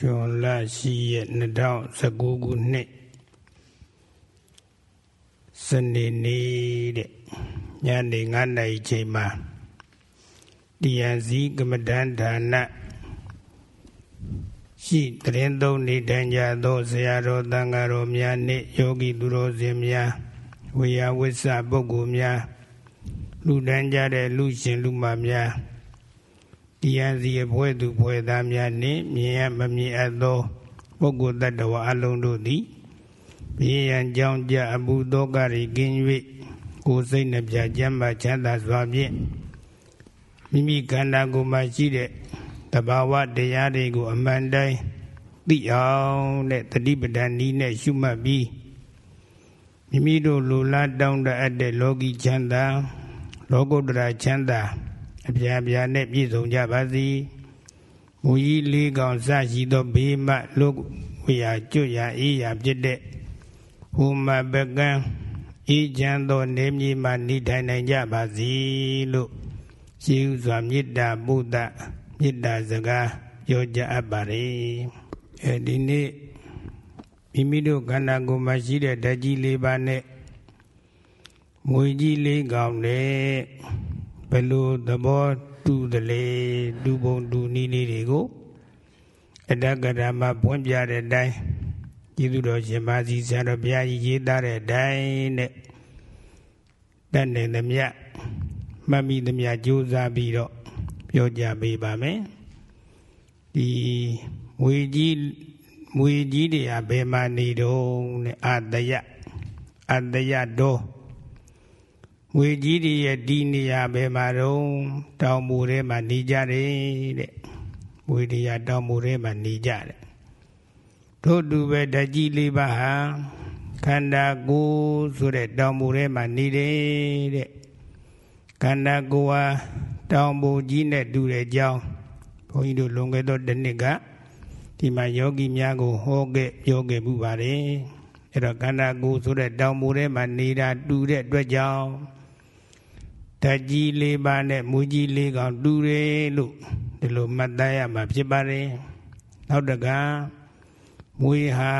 ကျွန်လရှိရဲ့2019ခုနှစ်စနေနေ့တဲ့ညနေ9နာရီချိန်မှာတရားစည်းကမ္မဋ္ဌာန်းဌာနရှိတရင်သုံးနေထိုင်ကြသောဆရာတော်တန်ဃာတော်များနှင့်ယောဂီသူတော်စင်များဝေယဝိဆပုဂ္ဂိုလ်များလူတန်းကြတဲ့လူရှင်လူမများ တရားစီအဖွဲသူဖွဲသားများနှင့်မြင်ရမမြင်အပ်သောပုဂ္ဂိုလ်တ attva အလုံးတို့သည်ဘိယံကြောင့်ကြအမှုသောကရိကင်း၍ကိုယ်စိတ်နှပြကျမ်းမာချမ်းသာစွာဖြင့်မိမိခန္ဓာကိုယ်မှာရှိတဲ့တဘာဝတရားတွေကိုအမှန်တိုင်းသိအောင်တဲ့တတိပဒံဤနဲ့ရှုမှတ်ပြီးမိမိတို့လူလားတောင်းတအပ်တဲ့လောကီချမ်းသာလောကုတ္တရာချမ်းသာ အပြာပြာနဲ့ပြည့်စုံကြပါစေမူကြီးလေးကောင်စရှိသောဘေးမှလုဝေရာကျွတ်ရာအေးရာဖြစ်တဲ့ဟူမပကံအေးချမ်းသောနေမြေမှနေထိုင်နိုင်ကြပါစေလို့ရှိဥစွာမေတ္တာပုဒ္ဒမေတ္တာစကားပြောကြအပ်ပါれအဲဒီနေ့မိမိတို့ခန္ဓာကိုယ်မှာရှိတဲ့ဓာတ်ကြီးလေးပါးနဲ့မွေကြီးလေးကောင်နဲ့ဘ ယ်လိုသဘောတူသလဲတူပုံတူနည်းလေးတွေကိုအတ္တကရမပွင့်ပြတဲ့အတိုင်းကျေးဇူးတော်ရှင်ပါစီဆရာတော်ဘုရားကြီးရေးသားတဲ့အတိုင်းနဲ့တတ်နေသမျှမှတ်မိသမျှကြိုးစားပြီးတော့ပြောကြပေးပါမယ်ဒီမွေကြီးမွေကြီးတွေဟာဘယ်မှာနေတော့နဲ့အတယအတယတော် ငွေကြီးတွေရဲ့ဒီနေရာဘယ်မှာတော့တောင်မူထဲမှာနေကြတယ်တဲ့ငွေတရားတောင်မူထဲမှာနေကြတယ်တို့တူပဲဓာကြီးလေးပါဟာခန္ဓာကိုယ်ဆိုတဲ့တောင်မူထဲမှာနေတယ်တဲ့ခန္ဓာကိုယ်ဟာတောင်မူကြီးနဲ့တူတဲ့ကြောင်းဘုန်းကြီးတို့လွန်ခဲ့သောတစ်နှစ်ကဒီမှာယောဂီများကိုဟောခဲ့ပြောခဲ့မှုပါတယ်အဲ့တော့ခန္ဓာကိုယ်ဆိုတဲ့တောင်မူထဲမှာနေတာတူတဲ့အတွက်ကြောင့် ဓာတ်ကြီးလေးပါးနဲ့မူကြီးလေးကောင်တူတယ်လို့ဒီလိုမှတ်သားရမှာဖြစ်ပါတယ်နောက်တကမွေဟာ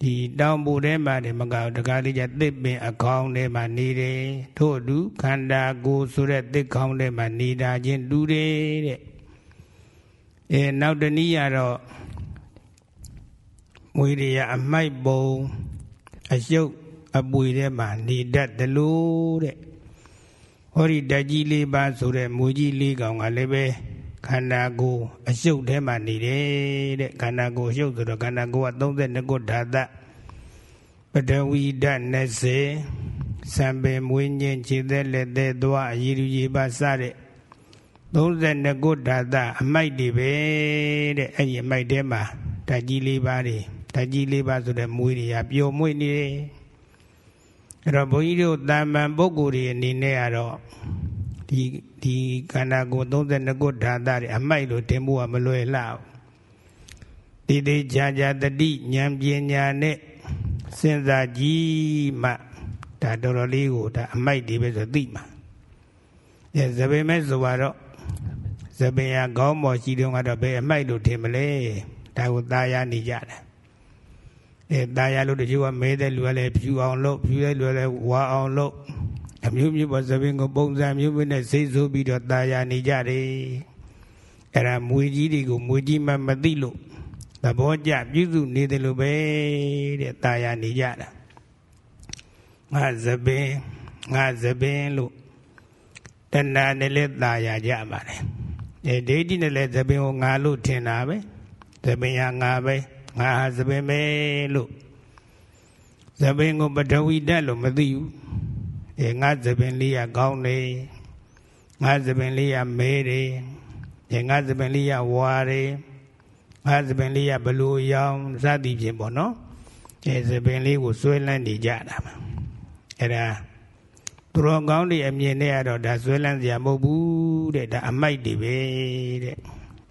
ဒီတောင်ပူထဲမှာတယ်မကောက်တကားလေးကျသစ်ပင်အကောင်းထဲမှာနေတယ်ထို့အတူခန္ဓာကိုယ်ဆိုတဲ့သစ်ကောင်းထဲမှာနေတာချင်းတူတယ်တဲ့အဲနောက်တနည်းကတော့မွေတွေရအမိုက်ပုံအယုတ်အပွေထဲမှာနေတတ်တယ်လို့တဲ့ ဟောဒီဓာတ်ကြီးလေးပါဆိုတဲ့မူကြီးလေးကောင်ကလည်းပဲခန္ဓာကိုယ်အရှုပ်ထဲမှာနေတယ်တဲ့ခန္ဓာကိုယ်ရှုပ်ဆိုတော့ခန္ဓာကိုယ်က32ခုဓာတ်ပဒဝီဓာတ်20စံပင်မွေးညင်းခြေသက်လက်သက်သွားအရည်ရည်ပါစတဲ့32ခုဓာတ်အမိုက်တွေပဲတဲ့အဲ့ဒီအမိုက်ထဲမှာဓာတ်ကြီးလေးပါတွေဓာတ်ကြီးလေးပါဆိုတဲ့မွေးတွေကပျော်မွေ့နေတယ် အဲ့တော့ဘုန်းကြီးတို့တာမန်ပုဂ္ဂိုလ်တွေအနေနဲ့ကတော့ဒီဒီခန္ဓာကိုယ်32ခုဓာတ်တွေအမိုက်လို့တင်ဖို့ကမလွယ်လောက်ဒီသေးချာချာတတိဉာဏ်ပညာနဲ့စဉ်းစားကြည့်မှဒါတော်တော်လေးကိုဒါအမိုက်တွေပဲဆိုသိမှာအဲသဘေမဲ့ဆိုတော့သဘေရခေါင်းပေါ်ရှိတုန်းကတော့ဘယ်အမိုက်လို့ထင်မလဲဒါကိုသာယာနေကြတယ် အဲตายာလို့တချို့ကမဲတဲ့လူကလည်းဖြူအောင်လုပ်ဖြူတဲ့လူကလည်းဝါအောင်လုပ်အမျိုးမျိုးပေါ်သပင်ကိုပုံစံမျိုးမျိုးနဲ့စိတ်ဆိုးပြီးတော့ตายာနေကြတယ်အဲ့ဒါမွေကြီးတွေကိုမွေကြီးမှမသိလို့သဘောကျပြုစုနေတယ်လို့ပဲတဲ့ตายာနေကြတာငါသပင်ငါသပင်လို့တဏှာနဲ့လည်းตายာကြပါတယ်အဲဒိဋ္ဌိနဲ့လည်းသပင်ကိုငါလို့ထင်တာပဲသပင်ဟာငါပဲ ငါဟာသပင်ပဲလို့သပင်ကိုပထဝီဓာတ်လို့မသိဘူးအဲငါသပင်လေးရကောင်းနေငါသပင်လေးရမဲတယ်အဲငါသပင်လေးရဝါတယ်ငါသပင်လေးရဘလူရောင်စသည်ဖြင့်ပေါ့နော်အဲသပင်လေးကိုဆွဲလန်းနေကြတာပါအဲဒါသူတော်ကောင်းတွေအမြင်နဲ့ကတော့ဒါဆွဲလန်းစရာမဟုတ်ဘူးတဲ့ဒါအမိုက်တွေပဲတဲ့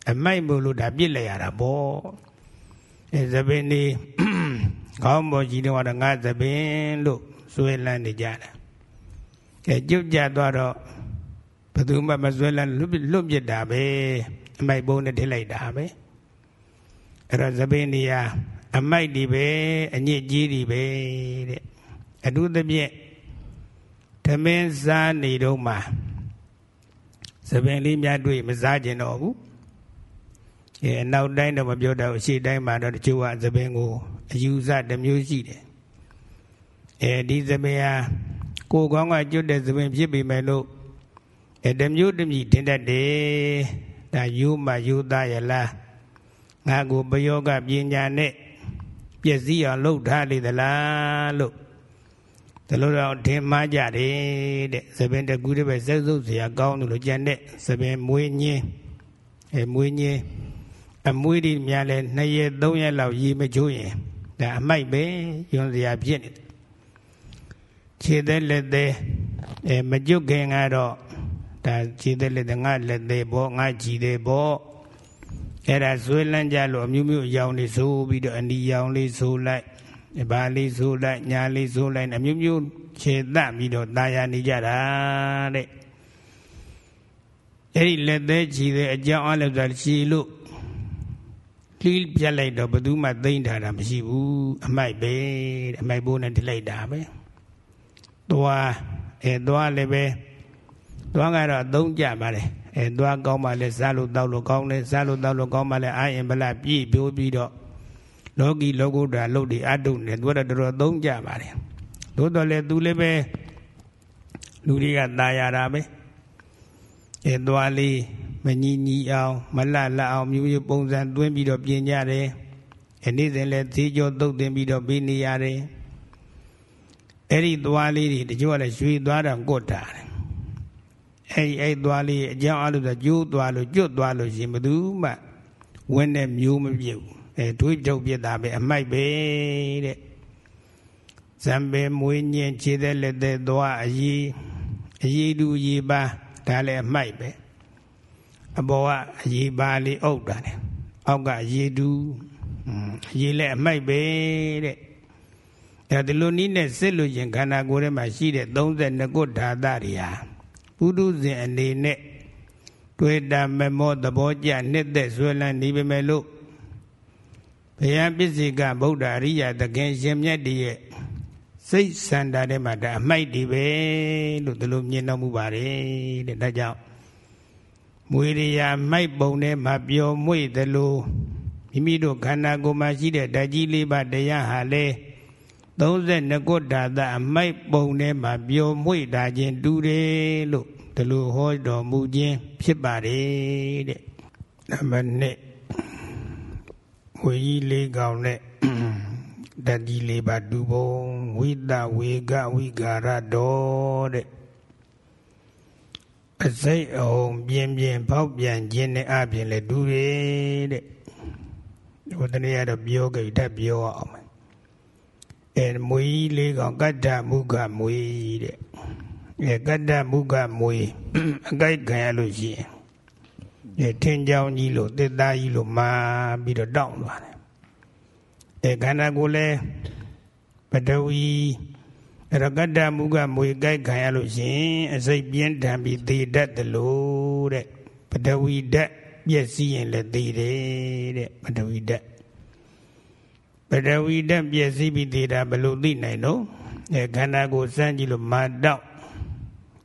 အမိုက်မို့လို့ဒါပြစ်လိုက်ရတာပေါ့ အဲသပင်လေးခေါင်းပေါ်ကြီးတော့ငါသပင်လို့ဆွဲလန်းနေကြတာကဲကြုတ်ကြသွားတော့ဘယ်သူမှမဆွဲလန်းလွတ်လွတ်ပြစ်တာပဲအမိုက်ပုံးနဲ့ထိလိုက်တာပဲအဲ့တော့သပင်နေရာအမိုက်တွေပဲအညစ်ကြီးတွေပဲတဲ့အထူးသဖြင့်သမင်းစားနေတော့မှသပင်လေးများတွေ့မစားကျင်တော့ဘူး အဲနောက်တိုင်းတော့မပြောတော့ရှေ့တိုင်းမှာတော့တချို့ကသပင်ကိုအယူဆတစ်မျိုးရှိတယ်အဲဒီသပင်ဟာကိုယ်ကောင်းကကျွတ်တဲ့သပင်ဖြစ်ပေမဲ့လို့အဲတစ်မျိုးတစ်မြည်တင်တတ်တယ်ဒါယူမှယူသားရလားငါကိုဘယောကပညာနဲ့ပျက်စီးအောင်လှုပ်ထားလေသလားလို့ဒါလို့တော့ထင်မှားကြတယ်တဲ့သပင်တကူတည်းပဲစက်စုပ်စရာကောင်းတယ်လို့ကြံတဲ့သပင်မွေးညင်းအဲမွေးညင်း အမွေးတွေများလဲ2ရက်3ရက်လောက်ရေမချိုးရင်ဒါအမိုက်ပဲယွန်စရာဖြစ်နေတယ်ခြေသက်လက်သက်အဲမကြွခင်ကတော့ဒါခြေသက်လက်သက်ငါလက်သက်ဘောငါကြည်သက်ဘောအဲ့ဒါဇွဲလန်းကြလို့အမျိုးမျိုးအယောင်လေးဆိုပြီးတော့အနီရောင်လေးဆိုလိုက်ဘာလေးဆိုလိုက်ညာလေးဆိုလိုက်အမျိုးမျိုးခြေသပြီးတော့ตายာနေကြတာတဲ့အဲ့ဒီလက်သေးခြေသေးအကြောင်းအလည်းဆိုခြေလို့ လှီးပြက်လိုက်တော့ဘယ်သူမှသိမ့်ထားတာမရှိဘူးအမိုက်ပဲအမိုက်ဘိုးနဲ့တိလိုက်တာပဲသွားအဲသွားလည်းပဲသွားကတော့အသုံးကြပါလေအဲသွားကောင်းပါလေစားလို့တောက်လို့ကောင်းတယ်စားလို့တောက်လို့ကောင်းပါလေအာရင်ဗလာပြည့်ပြိုးပြီးတော့လောကီလောကုတ္တရာလုတ်တွေအတုနေသူကတော့တော်တော်သုံးကြပါတယ်သို့တော်လည်းသူလည်းပဲလူတွေကตายရတာပဲအဲသွားလေး မညီညီအောင်မလတ်လတ်အောင်မျိုးမျိုးပုံစံသွင်းပြီးတော့ပြင်ကြတယ်အဲနေ့စဉ်လည်းဈေးကြောတုတ်တင်ပြီးတော့ပြီးနေရတယ်အဲ့ဒီသွားလေးတွေတချို့ကလည်းရွှေသွားတာကွတ်တာတယ်အဲ့ဒီအဲ့သွားလေးအကြောင်းအလို့ဆိုကျိုးသွားလို့ကျွတ်သွားလို့ရှင်ဘယ်သူမှဝင်းတဲ့မျိုးမပြုတ်အဲတွေးကြုတ်ပြတာပဲအမိုက်ပဲတဲ့ဇံပေမွေးညင်ခြေသက်လက်သက်သွားအည်အည်တူအည်ပါဒါလည်းအမိုက်ပဲ အပေါ်ကအည်ပါလေးအုပ်တာတယ်အောက်ကအည်တူအည်လည်းအမိုက်ပဲတဲ့အဲဒီလိုနည်းနဲ့စစ်လို့ရင်ခန္ဓာကိုယ်ထဲမှာရှိတဲ့32ခုဓာတ်တွေဟာပုထုဇဉ်အနေနဲ့တွေ့တာမမောသဘောကျနှစ်သက်ဆွဲလန်းနေပေမဲ့လို့ဘုရားပစ္စေကဗုဒ္ဓအရိယသခင်ရှင်မြတ်တည်းရဲ့စိတ်စန္ဒာထဲမှာဒါအမိုက်တွေပဲလို့ဒီလိုမြင်တော်မူပါတယ်တဲ့ဒါကြောင့် မွေရိယာမိုက်ပုံထဲမှာပျော်မွေ့သလိုမိမိတို့ခန္ဓာကိုယ်မှာရှိတဲ့ဓာကြီးလေးပါးတရားဟာလေ32ခုဓာတ်အမိုက်ပုံထဲမှာပျော်မွေ့တာချင်းတူတယ်လို့ဒီလိုဟောတော်မူခြင်းဖြစ်ပါတယ်တဲ့နံပါတ်1ဝေကြီးလေးကောင်နဲ့တတိလေးပါတူပုံဝိတဝေကဝိကာရတော်တဲ့ အစိတ်အောင်ပြင်းပြင်းဖောက်ပြန်ခြင်းနဲ့အပြင်လည်းတူတယ်တဲ့ဟိုတနေ့ကတော့ပြောကြတတ်ပြောအောင်အဲမွေကြီးလေးကောင်ကတ္တမုခမွေတဲ့အဲကတ္တမုခမွေအကြိုက်ခံရလို့ရှိရင်အဲထင်းချောင်းကြီးလို့တစ်သားကြီးလို့မာပြီးတော့တောင့်သွားတယ်အဲခန္ဓာကိုယ်လဲပတဝီ ရကတ္တမုခမွေကြိုက်ခံရလို့ရှိရင်အစိတ်ပြင်းထန်ပြီးသေတတ်တယ်လို့တဲ့ပတဝီဓာတ်ပြည့်စည်ရင်လည်းသေတယ်တဲ့ပတဝီဓာတ်ပတဝီဓာတ်ပြည့်စည်ပြီးသေတာဘယ်လိုသိနိုင်တော့အဲခန္ဓာကိုယ်စမ်းကြည့်လို့မာတောက်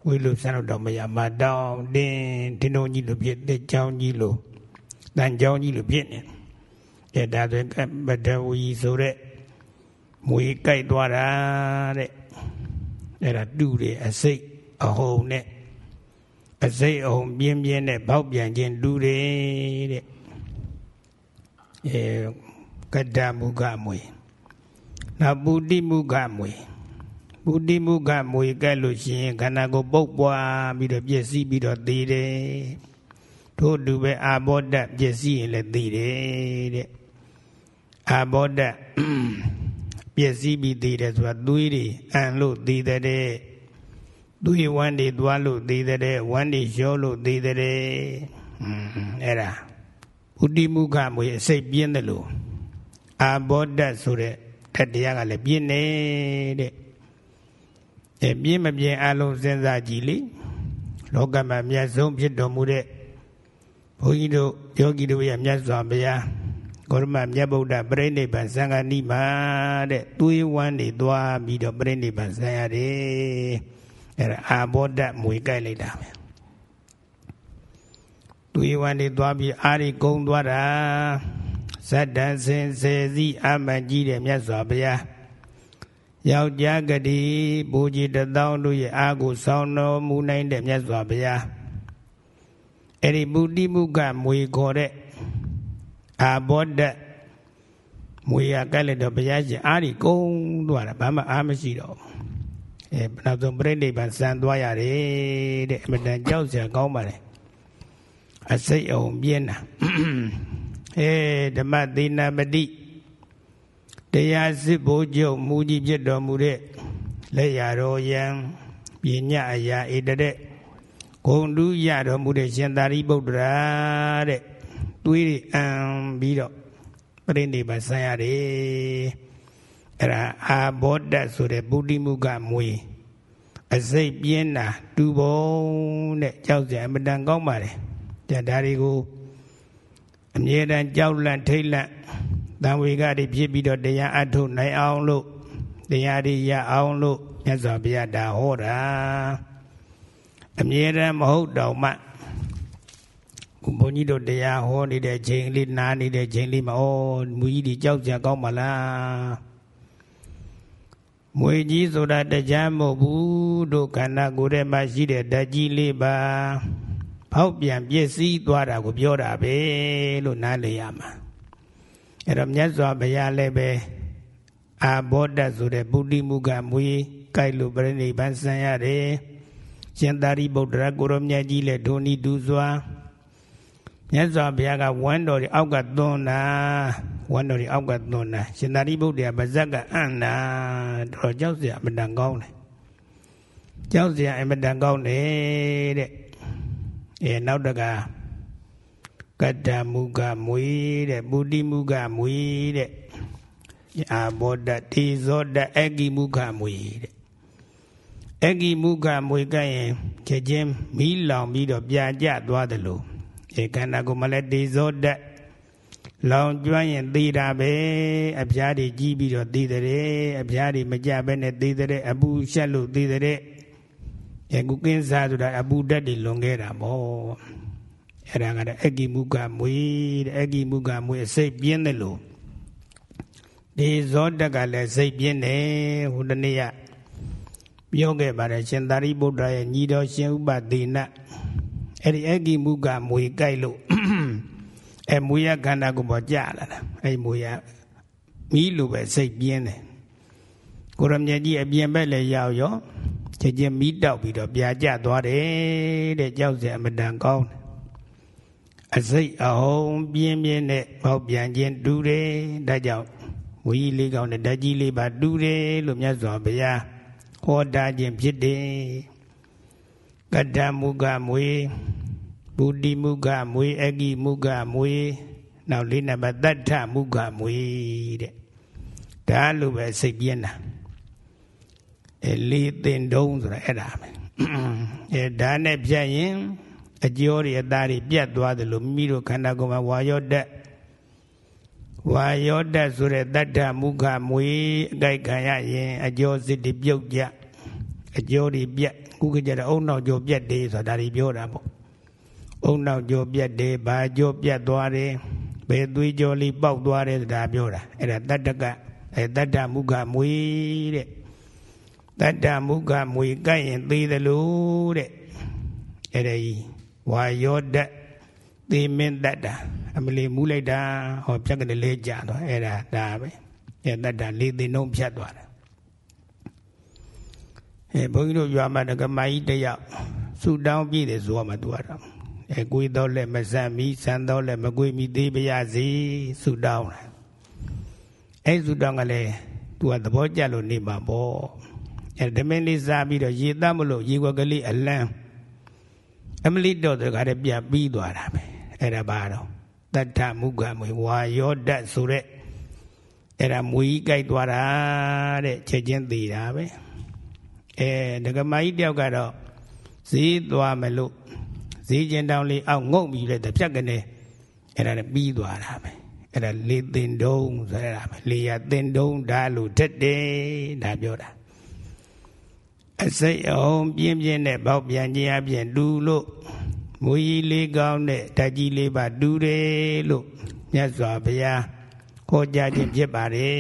ဝေလို့စမ်းလို့တော့မရမာတောက်တင်းတင်းတုံးကြီးလို့ဖြစ်တဲ့ကြောင်းကြီးလို့တန်ကြောင်းကြီးလို့ဖြစ်နေအဲဒါဆိုပတဝီဆိုတဲ့မွေကြိုက်သွားတာတဲ့ အဲ့ဒါတူတယ်အစိတ်အဟုန်နဲ့အစိတ်အဟုန်ပြင်းပြင်းနဲ့ပေါက်ပြန်ခြင်းတူတယ်တဲ့အဲကတ္တမုခမွေနောက်ပုတိမုခမွေပုတိမုခမွေကဲ့လို့ရှိရင်ခန္ဓာကိုယ်ပုတ်ပွားပြီးတော့ပြည့်စည်ပြီးတော့သေတယ်ထို့တူပဲအာဘောဓပြည့်စည်ရင်လည်းသေတယ်တဲ့အာဘောဓ ပြည့်စည်ပြီးသေတယ်ဆိုတာသွေးတွေအန်လို့သေတဲ့သွေးဝမ်းတွေသွားလို့သေတဲ့ဝမ်းတွေရောလို့သေတဲ့အဲ့ဒါဥတိမုခမွေအစိတ်ပြင်းတယ်လို့အာဘောဓဆိုတဲ့ထက်တရားကလည်းပြင်းနေတဲ့အဲပြင်းမပြင်းအလုံးစဉ်းစားကြည့်လေလောကမှာမြတ်ဆုံးဖြစ်တော်မူတဲ့ဘုန်းကြီးတို့ယောဂီတို့ရဲ့မြတ်စွာဘုရား ဂေါရမမြတ်ဗုဒ္ဓပြိဋိဘံသံဃာနိမတဲ့သွေးဝမ်းတွေသွားပြီးတော့ပြိဋိဘံဆံရတယ်အဲ့ဒါအာဘောဓမွေကြိုက်လိုက်တာပဲသွေးဝမ်းတွေသွားပြီးအာရီကုံသွားတာဇတ္တစင်စေစီအမှန်ကြီးတဲ့မြတ်စွာဘုရားယောက်ျားကတိဘူကြီးတသောတို့ရဲ့အာကိုဆောင်တော်မူနိုင်တဲ့မြတ်စွာဘုရားအဲ့ဒီမုတိမုကမွေခေါ်တဲ့ အာဘောဓမွေရကက်လက်တော့ဘုရားရှင်အားဒီကုန်းသွားတာဘာမှအားမရှိတော့အဲနောက်ဆုံးပြိဋိဘံစံသွားရတယ်တဲ့အမတန်ကြောက်စရာကောင်းပါလေအစိတ်အောင်ပြင်းတာအဲဓမ္မသေနာပတိတရားစစ်ဘိုးချုပ်မူကြီးဖြစ်တော်မူတဲ့လက်ရတော်ယံပညာအရာဣတတဲ့ဂုံတူးရတော်မူတဲ့ရှင်သာရိပုတ္တရာတဲ့ တွေးရအံပြီးတော့ပြိဋိဘဆံရတယ်အဲ့ဒါအာဘောဓဆိုတဲ့ဗုဒ္ဓမုကမွေအစိတ်ပြင်းတာတူပုံတဲ့ကြောက်ကြအမတန်ကောင်းပါတယ်ကြဒါတွေကိုအမြဲတမ်းကြောက်လန့်ထိတ်လန့်တံဝေကတွေဖြစ်ပြီးတော့တရားအထုတ်နိုင်အောင်လို့တရားတွေရအောင်လို့မြတ်စွာဘုရားဒါဟောတာအမြဲတမ်းမဟုတ်တော့မှခု ဘုန်းကြီးတို့တရားဟောနေတဲ့ချိန်လေးနားနေတဲ့ချိန်လေးမှာဩမူကြီးဒီကြောက်ကြကောင်းပါလားမွေကြီးဆိုတာတရားမဟုတ်ဘူးတို့ခန္ဓာကိုယ်ထဲမှာရှိတဲ့ဓာတ်ကြီးလေးပါဖောက်ပြန်ပြည့်စည်သွားတာကိုပြောတာပဲလို့နားလည်ရမှာအဲ့တော့မြတ်စွာဘုရားလည်းပဲအာဘောဓဆိုတဲ့ပုတိမုကမွေကြိုက်လို့ပြိဋိဘံဆံရတယ်ရှင်သာရိပုတ္တရာကိုရောမြတ်ကြီးလည်းဒုန်ဤဒူစွာ မြတ်စွာဘုရားကဝမ်းတော်တွေအောက်ကသွန်းတာဝမ်းတော်တွေအောက်ကသွန်းတာရှင်သာရိပုတ္တရာဗဇက်ကအံ့တာတော်ကြောက်စရာအမတန်ကောင်းတယ်ကြောက်စရာအမတန်ကောင်းတယ်တဲ့အဲနောက်တကကတ္တမုကမွေတဲ့ပုတိမုကမွေတဲ့အာဘောဓတေဇောဓအဂိမုကမွေတဲ့အဂိမုကမွေကရင်ချက်ချင်းမီးလောင်ပြီးတော့ပြာကျသွားတယ်လို့ ဧကန္နာကိုမလည်းတေဇောဓလောင်ကျွမ်းရင်သေတာပဲအဖျားတွေကြီးပြီးတော့သေတဲ့အဖျားတွေမကြဘဲနဲ့သေတဲ့အပူရှက်လို့သေတဲ့အဲကုကင်းစားဆိုတာအပူဓာတ်တွေလွန်ခဲ့တာပေါ့အဲ့ဒါကတော့အဂိမုကမွေတဲ့အဂိမုကမွေအစိတ်ပြင်းတယ်လို့ဒီဇောတက်ကလည်းစိတ်ပြင်းတယ်ဟိုတနေ့ကပြောခဲ့ပါတယ်ရှင်သာရိပုတ္တရာရဲ့ညီတော်ရှင်ဥပဒေန အဲ့ဒီအဂိမုကမွေကြိုက်လို့အဲမွေရခန္ဓာကိုပေါ်ကြလာတာအဲ့မွေရမီးလိုပဲစိတ်ပြင်းတယ်ကိုရမြတ်ကြီးအပြင်ဘက်လည်းရောက်ရောချက်ချင်းမီးတောက်ပြီးတော့ပြာကျသွားတယ်တဲ့ကြောက်စရာအမတန်ကောင်းတယ်အစိတ်အဟုံပြင်းပြင်းနဲ့ပေါက်ပြန်ခြင်းတူတယ်ဒါကြောင့်ဝီလေးကောင်းတဲ့ဓာကြီးလေးပါတူတယ်လို့မြတ်စွာဘုရားဟောတာခြင်းဖြစ်တယ် ကတ္တမုကမွေဗုဒ္ဓိမုကမွေအဂိမုကမွေနောက်လေးနံပါတ်တတ္ထမုကမွေတဲ့ဒါလိုပဲစိတ်ပြင်းတာအဲလေးတင်တုံးဆိုတာအဲ့ဒါပဲအဲဒါနဲ့ပြတ်ရင်အကျော်တွေအသားတွေပြတ်သွားတယ်လို့မိမိတို့ခန္ဓာကိုယ်မှာဝါယောတက်ဝါယောတက်ဆိုတဲ့တတ္ထမုခမွေအကြိုက်ခံရရင်အကျော်စစ်တွေပြုတ်ကြ အကျော်တွေပြတ်ခုကကြတဲ့အုံနောက်ကျော်ပြတ်တယ်ဆိုတာဒါတွေပြောတာပေါ့အုံနောက်ကျော်ပြတ်တယ်ဘာကျော်ပြတ်သွားတယ်ဘယ်သွေးကျော်လေးပေါက်သွားတယ်ဆိုတာပြောတာအဲ့ဒါတတ္တကအဲတတ္ထမုခမွေတဲ့တတ္တမုခမွေကဲ့ရင်သေးတယ်လို့တဲ့အဲ့ဒါကြီးဝါယောဓာတ်သေမင်းတတ်တာအမလီမူးလိုက်တာဟောဖြတ်ကလေးလေးကြာသွားအဲ့ဒါဒါပဲအဲတတ်တာလေးသိနှုံးဖြတ်သွားတာ အဲဘုန်းကြီးတို့ရွာမှာဒကမကြီးတယောက်ဆူတောင်းပြည့်တယ်ဆိုမှသူကတော့အဲကိုယ်တော့လက်မဆန်မီဆန်တော့လက်မကွေးမီသေးပါရစေဆူတောင်းတယ်အဲဆူတောင်းကလည်းသူကသဘောကျလို့နေမှာပေါ့အဲဓမင်းလေးစားပြီးတော့ရေတတ်မလို့ရေခွက်ကလေးအလန်းအမလိတော့တခါတည်းပြပြီးသွားတာပဲအဲ့ဒါဘာတော့တတ္ထမုဂမွေဝါယောဓာတ်ဆိုတဲ့အဲ့ဒါမွေကြီးကြိုက်သွားတာတဲ့ချက်ချင်းသေးတာပဲ အဲဒကမကြီးတယောက်ကတော့ဈေးသွားမလို့ဈေးကျင်တောင်လေးအောက်ငုတ်ပြီးလဲတပြက်ကနေအဲ့ဒါနဲ့ပြီးသွားတာပဲအဲ့ဒါလေသင်တုံးဆိုရတာပဲလေရသင်တုံးဓာလို့ထက်တယ်ဒါပြောတာအစိတ်အောင်ပြင်းပြင်းနဲ့ပေါက်ပြန်ခြင်းအပြင်တူလို့မူကြီးလေးကောင်းတဲ့ဓာကြီးလေးပါတူတယ်လို့မြတ်စွာဘုရားခေါ်ကြခြင်းဖြစ်ပါတယ်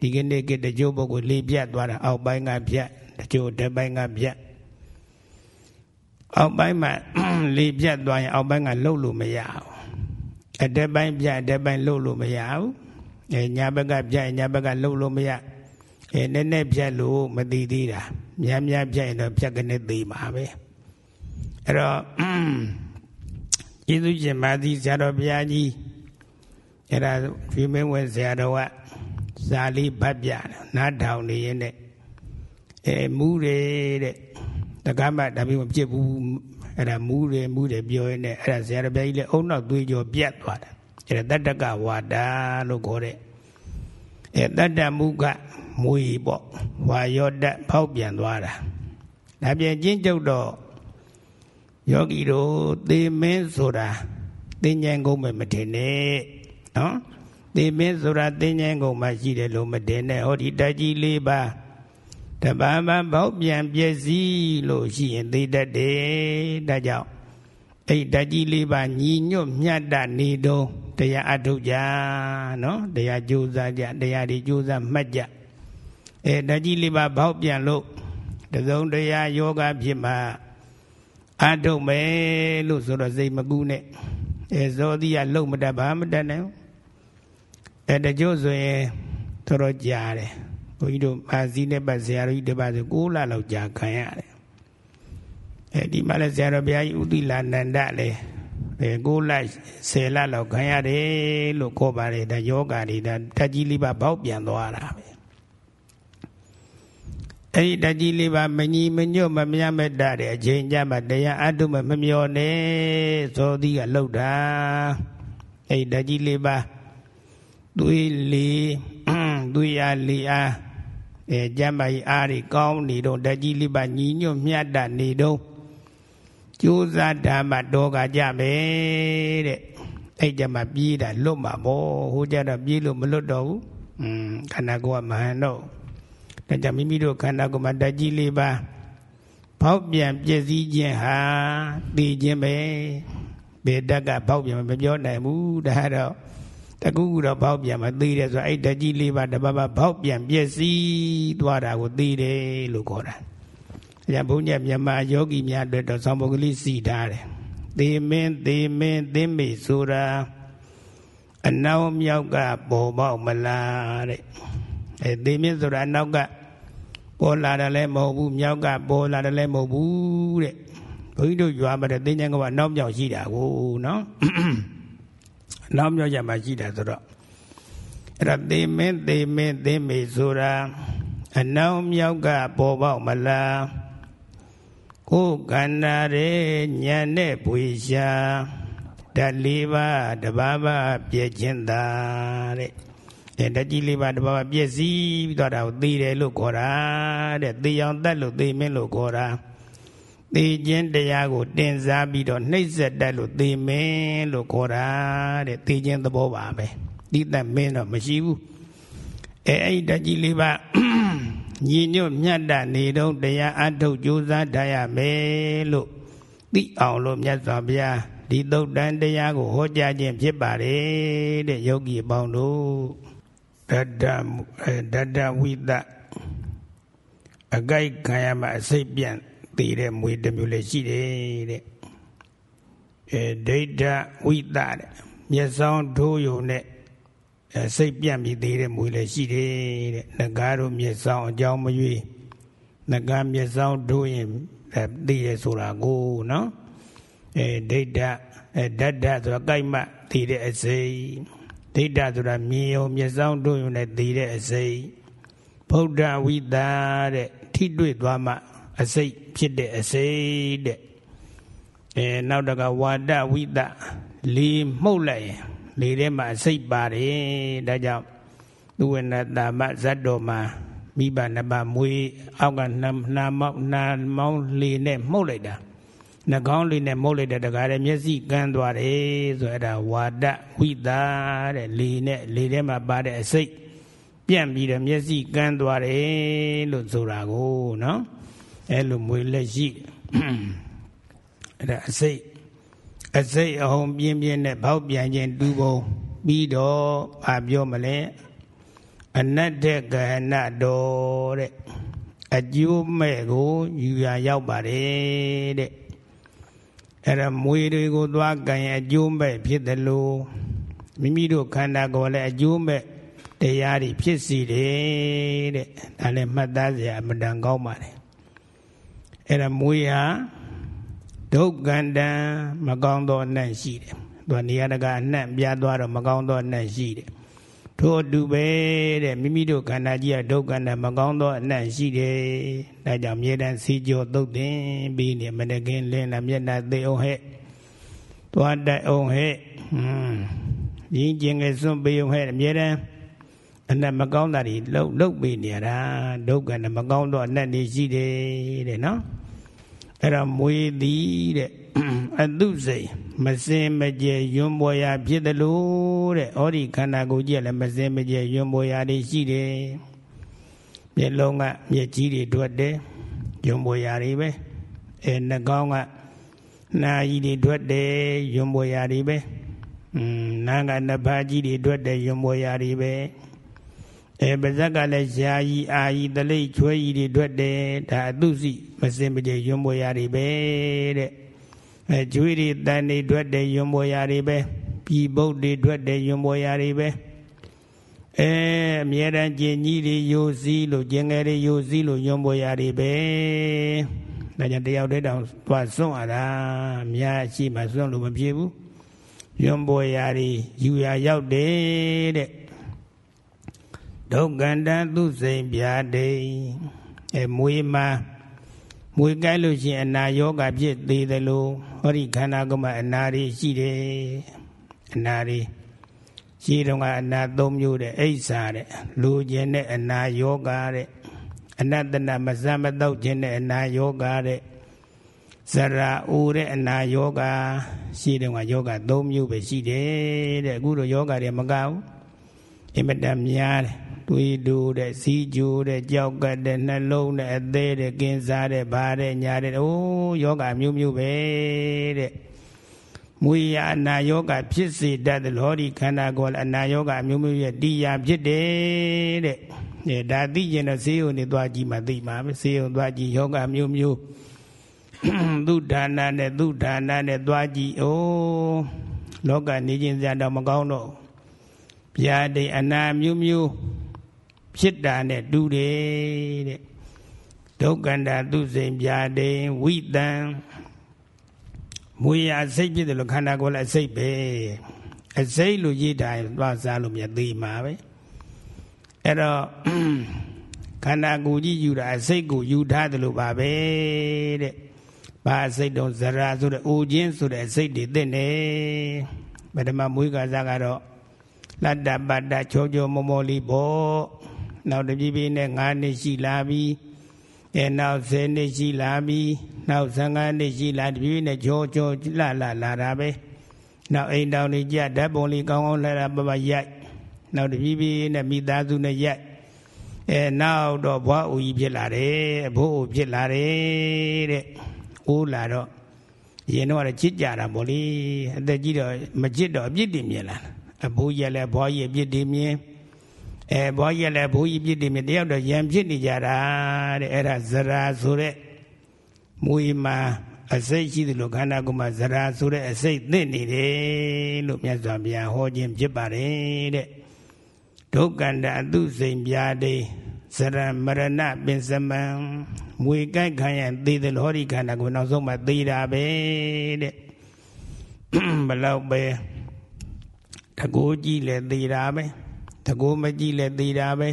ဒီကနေ့ကတကြိုးပုဂ္ဂိုလ်လေးပြတ်သွားတာအောက်ပိုင်းကပြတ် တကြိုးတစ်ပိုင်းကပြတ်အောက်ပိုင်းမှာလေးပြတ်သွားရင်အောက်ပိုင်းကလှုပ်လို့မရဘူးအတက်ပိုင်းပြတ်အတက်ပိုင်းလှုပ်လို့မရဘူးအဲညာဘက်ကပြတ်ညာဘက်ကလှုပ်လို့မရအဲနည်းနည်းပြတ်လို့မသိသေးတာများများပြတ်ရင်တော့ပြတ်ကနေသိမှာပဲအဲ့တော့ကျေးဇူးရှင်ပါသည်ဆရာတော်ဘုရားကြီးအဲ့ဒါရွှေမင်းဝဲဆရာတော်ကဇာလေးဗတ်ပြနားထောင်နေရင်တဲ့ အဲမူးတယ်တဲ့တက္ကမဒါပြီးမဖြစ်ဘူးအဲ့ဒါမူးတယ်မူးတယ်ပြောရင်လည်းအဲ့ဒါဆရာတော်ဘုရားကြီးလည်းအုံနောက်သွေးကြောပြတ်သွားတယ်အဲ့ဒါတတ္တကဝါဒလို့ခေါ်တဲ့အဲတတ္တမုကမွေပေါ့ဝါယောတဖောက်ပြန်သွားတာဒါပြန်ကျင်းကျုပ်တော့ယောဂီတို့သေမင်းဆိုတာသိဉ္ဇဉ်ကုန်မယ်မထင်နဲ့နော်သေမင်းဆိုတာသိဉ္ဇဉ်ကုန်မှရှိတယ်လို့မတင်နဲ့ဟောဒီတကြီးလေးပါ တပါးမပေါက်ပြန်ပြည့်စည်လို့ရှိရင်သိတတ်တယ်ဒါကြောင့်အဲ့တကြီးလေးပါညီညွတ်မြတ်တနေတော့တရားအထုတ်ကြနော်တရားကြိုးစားကြတရားဒီကြိုးစားမှတ်ကြအဲတကြီးလေးပါပေါက်ပြန်လို့တစုံတရားယောဂဖြစ်မှာအထုတ်မယ်လို့ဆိုတော့စိတ်မကူးနဲ့အဲဇောတိကလုံမတတ်ဘာမတတ်နိုင်အဲတကြို့ဆိုရင်တော်တော်ကြာတယ် ဘုန်းကြီးတို့မာစီနဲ့ပတ်ဆရာတော်ကြီးတပါးဆို6လလောက်ကြာခံရတယ်အဲဒီမှာလဲဆရာတော်ဘုရားကြီးဥတိလာနန္ဒလည်းအဲ6လ10လလောက်ခံရတယ်လို့ခေါ်ပါတယ်ဒါယောဂါတွေဒါတကြီးလေးပါပေါက်ပြန်သွားတာပဲအဲ့ဒီတကြီးလေးပါမညီမညွတ်မမြတ်မတတဲ့အချိန်ကြမှာတရားအတုမမမျောနဲ့သောသီးကလှုပ်တာအဲ့ဒီတကြီးလေးပါသွေးလီသွေးအားလီအား အဲကျမ်းပါကြီးအားတွေကောင်းနေတော့တကြီးလေးပါညီညွတ်မြတ်တနေတော့ကြိုးစားဓမ္မတော်ကကြမယ်တဲ့အဲ့ကြမှာပြေးတာလွတ်မှာပေါ့ဟိုကြတော့ပြေးလို့မလွတ်တော့ဘူးอืมခန္ဓာကိုယ်ကမဟန်တော့ဒါကြောင့်မိမိတို့ခန္ဓာကိုယ်မှာဓာတ်ကြီးလေးပါဖောက်ပြန်ပြည့်စည်ခြင်းဟာသိခြင်းပဲဘယ်ဓာတ်ကဖောက်ပြန်မပြောနိုင်ဘူးဒါတော့ တကူကူတော့ဖောက်ပြန်မသိတယ်ဆိုအဲ့ဓာတ်ကြီးလေးပါတပတ်ပတ်ဖောက်ပြန်ပြည့်စည်သွားတာကိုသိတယ်လို့ခေါ်တာအဲကြောင့်ဘုန်းကြီးမြန်မာယောဂီများအတွက်တော့သောပုဂ္ဂလိစီထားတယ်သေမင်းသေမင်းသင်္မေဆိုတာအနောက်မြောက်ကပေါ်ပေါက်မလားတဲ့အဲသေမင်းဆိုတာအနောက်ကပေါ်လာတယ်လည်းမဟုတ်ဘူးမြောက်ကပေါ်လာတယ်လည်းမဟုတ်ဘူးတဲ့ဘုန်းကြီးတို့ရွာမှာတဲ့သင်္ချင်ကဘာနောက်မြောက်ရှိတာကိုနော် နောက်မြောက်ရမှာရှိတာဆိုတော့အဲ့ဒါသေမင်းသေမင်းသေမေဆိုတာအနောက်မြောက်ကပေါ်ပေါက်မလားကိုယ်ကန္နာရေညံနဲ့ပွေရှာဓာတ်လေးပါးတဘာဘာပြည့်ခြင်းသာတဲ့အဲတကြီးလေးပါတဘာပြည့်စည်ပြီးတော့တာကိုသိတယ်လို့ခေါ်တာတဲ့သိအောင်တတ်လို့သိမင်းလို့ခေါ်တာ သိခြင်းတရားကို တင်စားပြီးတော့နှိမ့်ဆက်တတ်လို့သိမင်းလို့ခေါ်တာတဲ့သိခြင်းသဘောပါပဲသိတတ်မင်းတော့မရှိဘူးအဲအဲ့ဒီတကြီးလေးပါညီညွတ်မြတ်တနေတော့တရားအထုတ်ကြိုးစားတတ်ရမယ်လို့သိအောင်လို့မြတ်စွာဘုရားဒီသုတ်တန်တရားကိုဟောကြားခြင်းဖြစ်ပါတယ်တဲ့ယောဂီအပေါင်းတို့ဒတ္တဒတ္တဝိတအကြိုက်ခံရမှာအစိတ်ပြန့် တည်တဲ့မွေတစ်မျိုးလည်းရှိတယ်တဲ့အဲဒိဋ္ဌဝိတတဲ့မျက်စောင်းထိုးယုံနဲ့စိတ်ပြန့်ပြီးသေးတဲ့မွေလည်းရှိတယ်တဲ့ငကားတို့မျက်စောင်းအကြောင်းမရွေးငကားမျက်စောင်းထိုးရင်သိရဆိုတာကိုနော်အဲဒိဋ္ဌအဲဓာတ်ဓာတ်ဆိုတာကြိုက်မှသိတဲ့အစိတ်ဒိဋ္ဌဆိုတာမြင်ုံမျက်စောင်းတို့ယူနဲ့သိတဲ့အစိတ်ဗုဒ္ဓဝိတာတဲ့ထိတွေ့သွားမှ အစိတ်ဖြစ်တဲ့အစိတ်တဲ့အဲနောက်တကဝါဒဝိတလေမှုတ်လိုက်ရင်လေထဲမှာအစိတ်ပါတယ်ဒါကြောင့်သူဝနတာမဇတ်တော်မှာမိဘနှစ်ပါးမွေးအောက်ကနှာမောက်နှာမောင်းလေနဲ့မှုတ်လိုက်တာနှကောင်းလေးနဲ့မုတ်လိုက်တဲ့တကားတဲ့မျက်စိကန်းသွားတယ်ဆိုအဲ့ဒါဝါဒဝိတာတဲ့လေနဲ့လေထဲမှာပါတဲ့အစိတ်ပြန့်ပြီးတော့မျက်စိကန်းသွားတယ်လို့ဆိုတာကိုနော် အဲ့လိုမွေလက်ရှိအဲ့ဒါအစိတ်အစိတ်အဟုန်ပြင်းပြင်းနဲ့ဘောက်ပြန်ခြင်းတူပုံပြီးတော့ဘာပြောမလဲအနတ္တကဟဏတော်တဲ့အကျိုးမဲ့ကိုယူရရောက်ပါတယ်တဲ့အဲ့ဒါမွေတွေကိုသွားကံရအကျိုးမဲ့ဖြစ်တယ်လို့မိမိတို့ခန္ဓာကိုယ်လည်းအကျိုးမဲ့တရားတွေဖြစ်စီတယ်တဲ့ဒါလည်းမှတ်သားစရာအမတန်ကောင်းပါတယ် အဲ့ဒါမွေဟာဒုက္ကန္တံမကောင်းသောအနတ်ရှိတယ်သူကနေရာတကအနတ်ပြားသွားတော့မကောင်းသောအနတ်ရှိတယ်ထို့အတူပဲတဲ့မိမိတို့ခန္ဓာကြီးကဒုက္ခနဲ့မကောင်းသောအနတ်ရှိတယ်။ဒါကြောင့်မြေတန်းစီကြောသုတ်တင်ပြီးနေမနကင်းလင်းလာမျက်နှာသိအောင်ဟဲ့။သွားတိုက်အောင်ဟဲ့။ဟွန်းရင်းကျင်ငယ်စွန့်ပေးအောင်ဟဲ့မြေတန်းအနတ်မကောင်းတာတွေလှုပ်လှုပ်ပေးနေရတာဒုက္ခနဲ့မကောင်းသောအနတ်တွေရှိတယ်တဲ့နော်။ အဲ့ဒါမွေသည်တဲ့အတုစိတ်မစင်မကြဲယွန်းပေါ်ရာဖြစ်တယ်လို့တဲ့ဩဒီခန္ဓာကိုယ်ကြီးလည်းမစင်မကြဲယွန်းပေါ်ရာတွေရှိတယ်မျက်လုံးကမျက်ကြီးတွေတွက်တယ်ယွန်းပေါ်ရာတွေပဲအဲနှာခေါင်းကနာကြီးတွေတွက်တယ်ယွန်းပေါ်ရာတွေပဲอืมနားကနှဖားကြီးတွေတွက်တယ်ယွန်းပေါ်ရာတွေပဲ အဲပါဇက်ကလည်းရှားကြီးအာကြီးတလိပ်ချွဲကြီးတွေတွက်တယ်ဒါအတုစီမစင်မကြဲယွန်းပေါ်ရာတွေပဲတဲ့အဲကျွေးတွေတန်တွေတွက်တဲ့ယွံပေါ်ရာတွေပဲပြည်ပုတ်တွေတွက်တဲ့ယွံပေါ်ရာတွေပဲအဲအမြဲတမ်းကျင်ကြီးတွေယိုစီးလို့ကျင်ငယ်တွေယိုစီးလို့ယွံပေါ်ရာတွေပဲဒါကြောင့်တယောက်တည်းတောင်သွားစွန့်ရတာအများရှိမှစွန့်လို့မဖြစ်ဘူးယွံပေါ်ရာတွေယူရရောက်တယ်တဲ့ ဒုက္ကန္တသုစိန်ပြာတိအဲမွေးမှာမွေကိုက်လို့ရှိရင်အနာယောဂဖြစ်သေးတယ်လို့ဟောဒီခန္ဓာကိုယ်မှာအနာတွေရှိတယ်အနာတွေရှိတော့ကအနာ၃မျိုးတဲ့အိဆာတဲ့လူကျင်တဲ့အနာယောဂတဲ့အနတ္တနာမစမတော့ခြင်းတဲ့အနာယောဂတဲ့ဇရာအိုတဲ့အနာယောဂရှိတော့ကယောဂ၃မျိုးပဲရှိတယ်တဲ့အခုတော့ယောဂတွေမကဘူးအင်မတန်များတယ် တွေးတူတဲ့စီးကြိုတဲ့ကြောက်ကတဲ့နှလုံးနဲ့အသေးတဲ့ကင်းစားတဲ့ဘာတဲ့ညာတဲ့အိုးယောဂမျိုးမျိုးပဲတဲ့မွေရအနာယောဂဖြစ်စေတတ်တယ်ဟောဒီခန္ဓာကိုယ်အနာယောဂမျိုးမျိုးရဲ့တရားဖြစ်တယ်တဲ့အဲဒါသိကျင်တော့ဈေးုံနေသွားကြည့်မှသိမှာပဲဈေးုံသွားကြည့်ယောဂမျိုးမျိုးသူဒါနနဲ့သူဒါနနဲ့သွားကြည့်အိုးလောကနေခြင်းစရာတော့မကောင်းတော့ဗျာဒိအနာမျိုးမျိုး ဖြစ်တာနဲ့တူတယ်တဲ့ဒုက္ကန္တာသူစိန်ပြာတိန်ဝိတံမွေရစိတ်ဖြစ်တယ်လို့ခန္ဓာကိုယ်လည်းအစိတ်ပဲအစိတ်လို့ရေးတာသွားစားလို့မြတ်သေးမှာပဲအဲ့တော့ခန္ဓာကိုယ်ကြီးယူတာအစိတ်ကိုယူထားတယ်လို့ပါပဲတဲ့ဘာအစိတ်တော့ဇရာဆိုတဲ့အိုခြင်းဆိုတဲ့အစိတ်တွေသိနေပထမမွေးကစားကတော့လတ္တပတ္တချောချောမောမောလေးပေါ့ နောက်တပြေးပြေးနဲ့9နှစ်ရှိလာပြီအဲနောက်10နှစ်ရှိလာပြီနောက်15နှစ်ရှိလာတပြေးနဲ့ကြောကြောလှလှလာတာပဲနောက်အိမ်တောင်တွေကြဓာတ်ပုံလေးကောင်းကောင်းလှလှပပရိုက်နောက်တပြေးပြေးနဲ့မိသားစုနဲ့ရိုက်အဲနောက်တော့ဘွားဦးကြီးဖြစ်လာတယ်အဖိုးဦးဖြစ်လာတယ်တဲ့အိုးလာတော့ရင်တော့ချစ်ကြတာပေါ့လေအသက်ကြီးတော့မချစ်တော့အပြစ်တင်မြင်လာအဖိုးကြီးလည်းဘွားကြီးအပြစ်တင်မြင် အဲဘောကြီးလည်းဘိုးကြီးပြစ်တယ်မြတယောက်တော့ယံဖြစ်နေကြတာတဲ့အဲ့ဒါဇရာဆိုတဲ့မူဤမှာအစိတ်ရှိတယ်လို့ခန္ဓာကိုယ်မှာဇရာဆိုတဲ့အစိတ်သိနေတယ်လို့မြတ်စွာဘုရားဟောခြင်းဖြစ်ပါတယ်တဲ့ဒုက္ကန္တအတုစိန်ပြာတိဇရမရဏပင်စမံမွေကြိုက်ခံရသေတယ်လို့ဟောဒီခန္ဓာကိုယ်နောက်ဆုံးမှသေတာပဲတဲ့ဘလောက်ပဲတကူကြီးလည်းသေတာပဲ တကိုးမကြည့်လဲသေးတာပဲ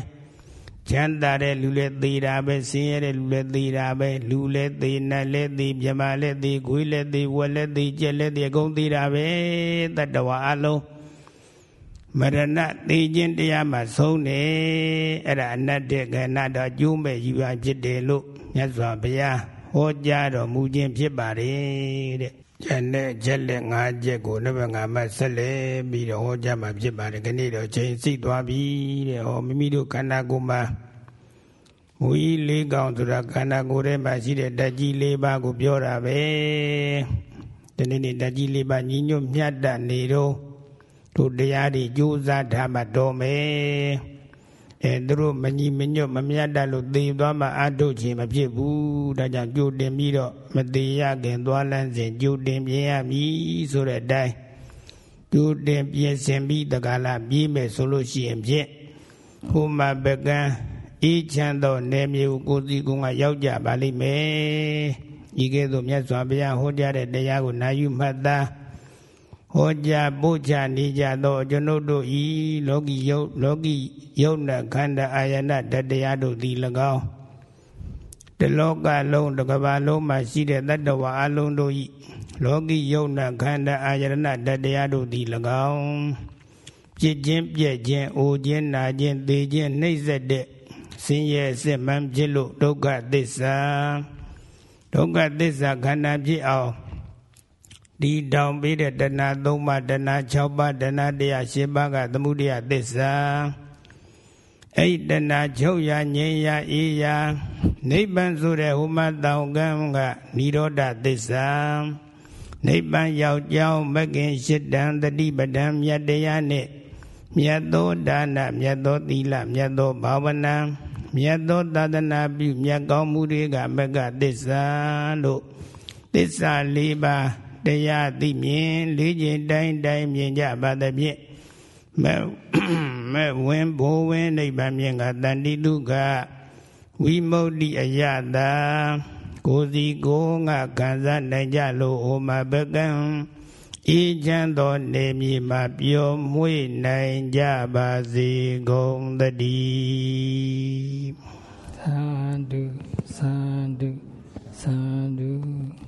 ချမ်းသာတဲ့လူလဲသေးတာပဲဆင်းရဲတဲ့လူလဲသေးတာပဲလူလဲသေးနတ်လဲသေးမြမလဲသေးခွေးလဲသေးဝက်လဲသေးကြက်လဲသေးအကုန်သေးတာပဲတတ္တဝါအလုံးမရဏသေခြင်းတရားမှာဆုံးနေအဲ့ဒါအနတ္တကဏ္ဍတော့ကျိုးမဲ့ယူရဖြစ်တယ်လို့မြတ်စွာဘုရားဟဟောကြားတော်မူခြင်းဖြစ်ပါတယ်တဲ့ ကျန်တဲ့ချက်လက်၅ချက်ကိုနဘငါမဆက်လက်ပြီးတော့ဟောကြားမှာဖြစ်ပါတယ်ခဏတော့ချိန်စိတ်သွားပြီတဲ့ဟောမိမိတို့ခန္ဓာကိုယ်မှာမူကြီးလေးကောင်ဆိုတာခန္ဓာကိုယ်ထဲမှာရှိတဲ့ဓာတ်ကြီး၄ပါးကိုပြောတာပဲဒီနေ့နေ့ဓာတ်ကြီး၄ပါးညီညွတ်မြတ်တနေတော့တို့တရားတွေကြိုးစားထားမှတော်မယ် အဲသူတို့မညီမညွတ်မမြတ်တလို့သေသွားမှအထုတ်ခြင်းမဖြစ်ဘူးဒါကြောင့်ကြိုတင်ပြီးတော့မသေးရခင်သွားလန်းစဉ်ကြိုတင်ပြင်ရမည်ဆိုတဲ့အတိုင်းကြိုတင်ပြင်ဆင်ပြီးတက္ကလာပြေးမယ်ဆိုလို့ရှိရင်ဖြင့်ဟိုမှာပကံအေးချမ်းသောနေမျိုးကိုစီကုံကရောက်ကြပါလိမ့်မယ်ဤကဲ့သို့မြတ်စွာဘုရားဟောကြားတဲ့တရားကိုနာယူမှတ်သား ဟောကြားပို့ချနေကြသောကျွန်ုပ်တို့ဤလောကီယုတ်လောကီယုတ်နခန္ဓာအာယနာတတရားတို့သည်၎င်းတလောကလုံးတစ်ကမ္ဘာလုံးမှာရှိတဲ့တတ္တဝါအလုံးတို့ဤလောကီယုတ်နခန္ဓာအာယနာတတရားတို့သည်၎င်းပြစ်ခြင်းပြက်ခြင်းအိုခြင်းနာခြင်းသေခြင်းနှိမ့်ဆက်တဲ့ဆင်းရဲစစ်မှန်ဖြစ်လို့ဒုက္ခသစ္စာဒုက္ခသစ္စာခန္ဓာဖြစ်အောင် ဒီတောင်ပေးတဲ့တဏှာ၃ပါးတဏှာ6ပါးတဏှာတရား၈ပါးကသမှုတရားသစ္စာအဲ့ဒီတဏှာချုပ်ရငြိမ်းရအေးရနိဗ္ဗာန်ဆိုတဲ့ဟိုမှာတောင်ကံကនិရောဓသစ္စာနိဗ္ဗာန်ရောက်ကြောင်းမကင်ရှစ်တံတတိပဒံမြတ်တရားနဲ့မြတ်သောဒါနမြတ်သောသီလမြတ်သောဘာဝနာမြတ်သောသာသနာပြုမြတ်ကောင်းမှုတွေကမကသစ္စာလို့သစ္စာ၄ပါး တရားသိမြင်လေးချိန်တိုင်းတိုင်းမြင်ကြပါသဖြင့်မဲ့မဲ့ဝင်ဘိုးဝင်နိဗ္ဗာန်မြင်ကတန်တိဒုက္ခဝိမု ക്തി အယတာကိုစီကိုငါခံစားနိုင်ကြလို့ဟောမှာဘကံအေးချမ်းသောနေမြေမှာပျော်မွေ့နိုင်ကြပါစေကုန်သတည်းသာဓုသာဓု